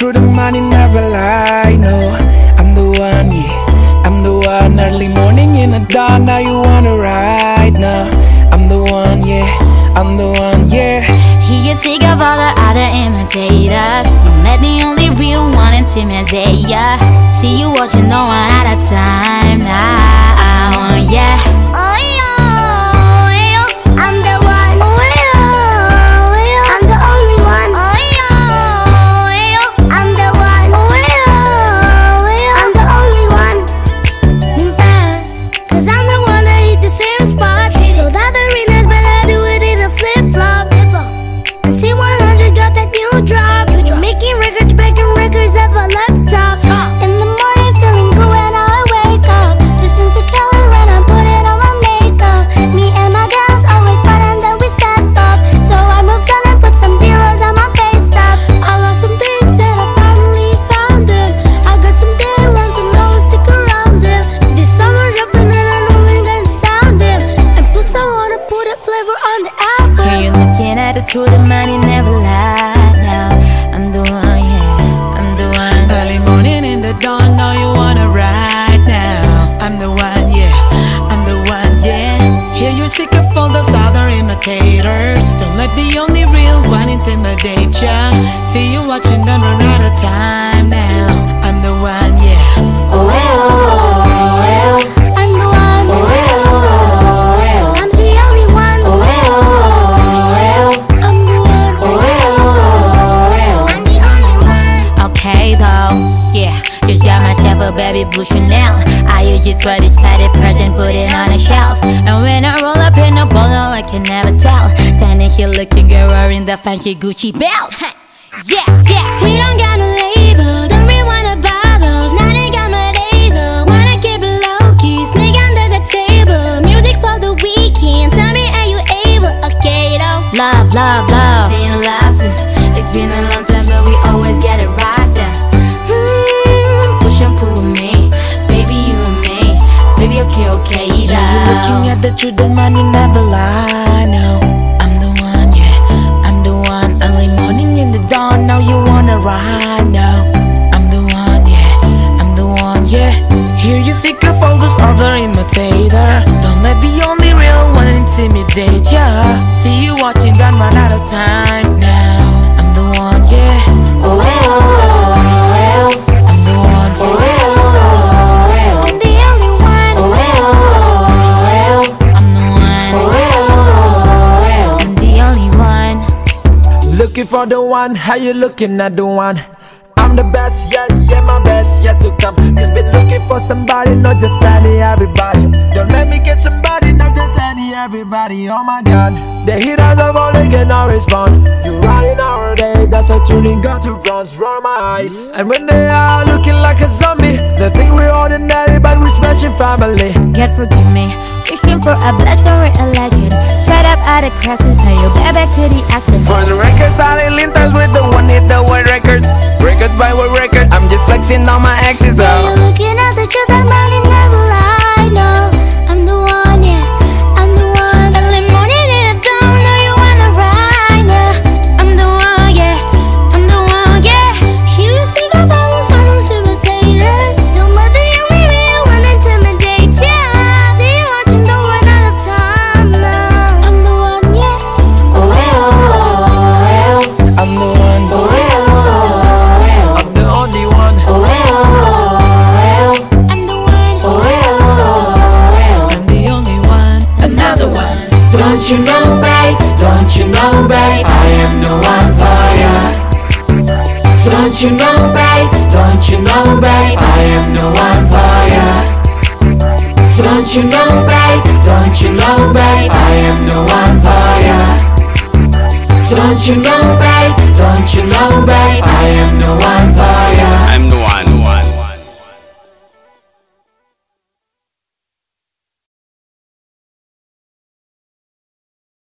truth, the money never lie. No, I'm the one, yeah. I'm the one. Early morning in the dawn, now you wanna ride. No, I'm the one, yeah. I'm the one, yeah. He is sick of all the other imitators. Don't let the only real one intimidate ya. See you watching no one at a time now. Yeah, And C100 the truth, the money never lie. Now I'm the one, yeah. I'm the one. Early morning in the dawn, now you wanna ride now. I'm the one, yeah. I'm the one, yeah. Hear you're sick of all those other imitators. Don't let the only real one intimidate ya. See you watching, don't run out of time now. Baby blue Chanel. I usually try this patty present, put it on a shelf. And when I roll up in a ball, no, I can never tell. Standing here looking girl wearing the fancy Gucci belt. Yeah, yeah. We don't got no label, don't really wanna bottle. They got my diesel, wanna keep it low key. Sneak under the table, music for the weekend. Tell me, are you able? Okay, though. Love, love, love. Looking yeah. at the the money never lie. No, Looking for the one, how you looking at the one? I'm the best, yeah, yeah, my best yet to come. Just been looking for somebody, not just any everybody. Don't let me get somebody, not just any everybody. Oh my god, the haters of all they can now respond. You riding our day, that's a tuning got to bronze, roll my eyes. And when they are looking like a zombie, they think we're ordinary, but we're smashing family. God forgive me. Wishing for a blessing or a legend. Straight up out of crosses, flexing the one for ya. Don't you know, babe? Don't you know, babe? I am the one for ya. Don't you know, babe? Don't you know, babe? I am the one for ya. Don't you know, babe? Don't you know, babe? I am the one for.